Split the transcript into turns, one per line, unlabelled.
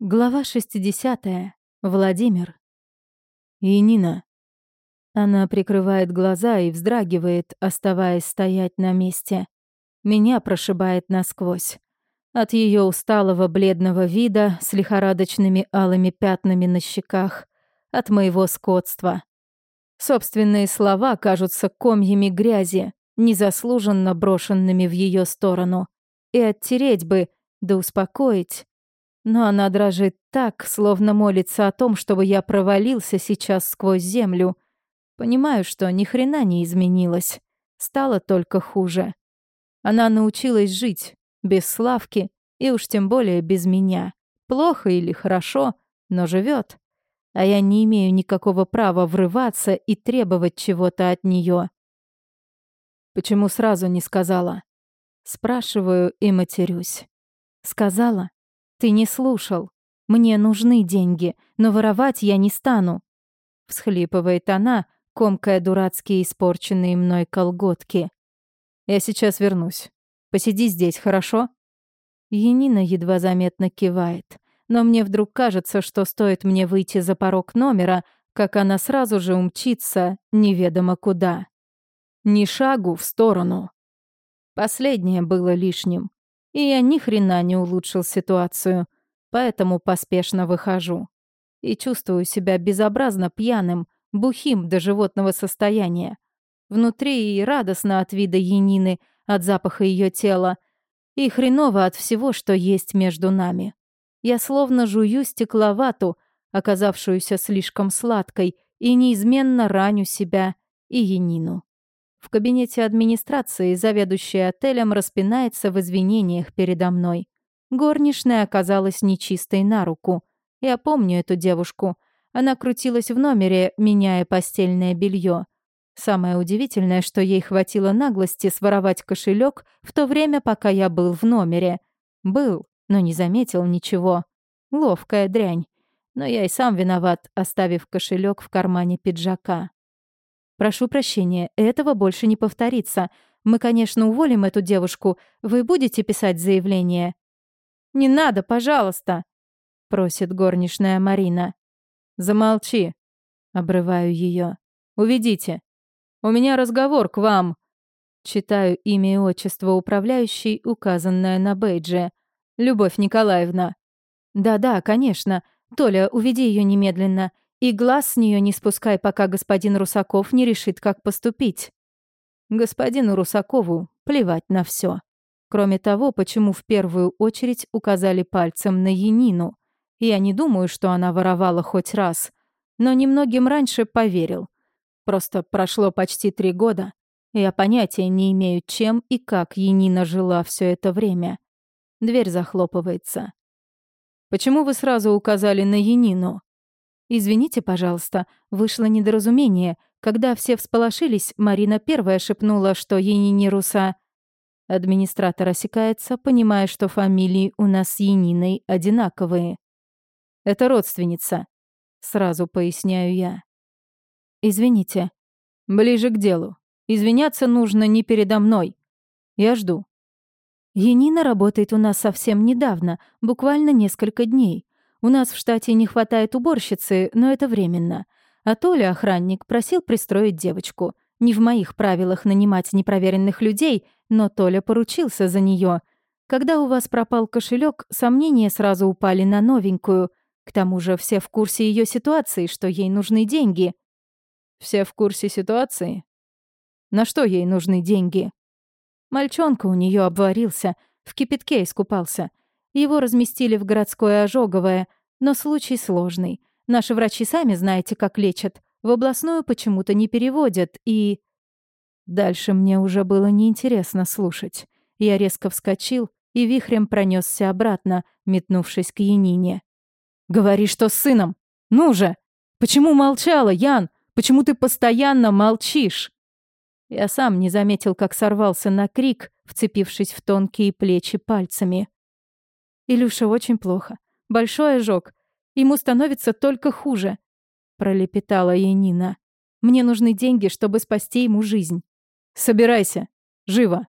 Глава 60. Владимир. И Нина. Она прикрывает глаза и вздрагивает, оставаясь стоять на месте. Меня прошибает насквозь. От ее усталого бледного вида с лихорадочными алыми пятнами на щеках, от моего скотства. Собственные слова кажутся комьями грязи, незаслуженно брошенными в ее сторону. И оттереть бы, да успокоить, но она дрожит так, словно молится о том, чтобы я провалился сейчас сквозь землю. Понимаю, что ни хрена не изменилось. Стало только хуже. Она научилась жить, без Славки, и уж тем более без меня. Плохо или хорошо, но живет. А я не имею никакого права врываться и требовать чего-то от нее. Почему сразу не сказала? Спрашиваю и матерюсь. Сказала? Ты не слушал. Мне нужны деньги, но воровать я не стану. Всхлипывает она, комкая дурацкие испорченные мной колготки. Я сейчас вернусь. Посиди здесь, хорошо? Енина едва заметно кивает. Но мне вдруг кажется, что стоит мне выйти за порог номера, как она сразу же умчится неведомо куда. Ни шагу в сторону. Последнее было лишним и я ни хрена не улучшил ситуацию, поэтому поспешно выхожу. И чувствую себя безобразно пьяным, бухим до животного состояния. Внутри и радостно от вида Янины, от запаха ее тела, и хреново от всего, что есть между нами. Я словно жую стекловату, оказавшуюся слишком сладкой, и неизменно раню себя и Янину. В кабинете администрации заведующий отелем распинается в извинениях передо мной. Горничная оказалась нечистой на руку. Я помню эту девушку. Она крутилась в номере, меняя постельное белье. Самое удивительное, что ей хватило наглости своровать кошелек в то время, пока я был в номере. Был, но не заметил ничего. Ловкая дрянь. Но я и сам виноват, оставив кошелек в кармане пиджака. Прошу прощения, этого больше не повторится. Мы, конечно, уволим эту девушку. Вы будете писать заявление?» «Не надо, пожалуйста!» — просит горничная Марина. «Замолчи!» — обрываю ее. «Уведите. У меня разговор к вам!» Читаю имя и отчество управляющей, указанное на бейдже. «Любовь Николаевна». «Да-да, конечно. Толя, уведи ее немедленно. И глаз с нее не спускай, пока господин Русаков не решит, как поступить. Господину Русакову плевать на все. Кроме того, почему в первую очередь указали пальцем на Янину. Я не думаю, что она воровала хоть раз. Но немногим раньше поверил. Просто прошло почти три года. Я понятия не имею, чем и как Янина жила все это время. Дверь захлопывается. «Почему вы сразу указали на Янину?» «Извините, пожалуйста, вышло недоразумение. Когда все всполошились, Марина первая шепнула, что Енине Руса...» Администратор осекается, понимая, что фамилии у нас с Ениной одинаковые. «Это родственница», — сразу поясняю я. «Извините». «Ближе к делу. Извиняться нужно не передо мной. Я жду». Енина работает у нас совсем недавно, буквально несколько дней. У нас в штате не хватает уборщицы, но это временно. А Толя, охранник, просил пристроить девочку. Не в моих правилах нанимать непроверенных людей, но Толя поручился за нее. Когда у вас пропал кошелек, сомнения сразу упали на новенькую. К тому же все в курсе ее ситуации, что ей нужны деньги. Все в курсе ситуации? На что ей нужны деньги? Мальчонка у нее обварился, в кипятке искупался — его разместили в городское ожоговое, но случай сложный. Наши врачи сами знаете, как лечат. В областную почему-то не переводят, и... Дальше мне уже было неинтересно слушать. Я резко вскочил и вихрем пронесся обратно, метнувшись к Янине. «Говори, что с сыном! Ну же! Почему молчала, Ян? Почему ты постоянно молчишь?» Я сам не заметил, как сорвался на крик, вцепившись в тонкие плечи пальцами. Илюша очень плохо. Большой ожог. Ему становится только хуже», — пролепетала ей Нина. «Мне нужны деньги, чтобы спасти ему жизнь». «Собирайся. Живо!»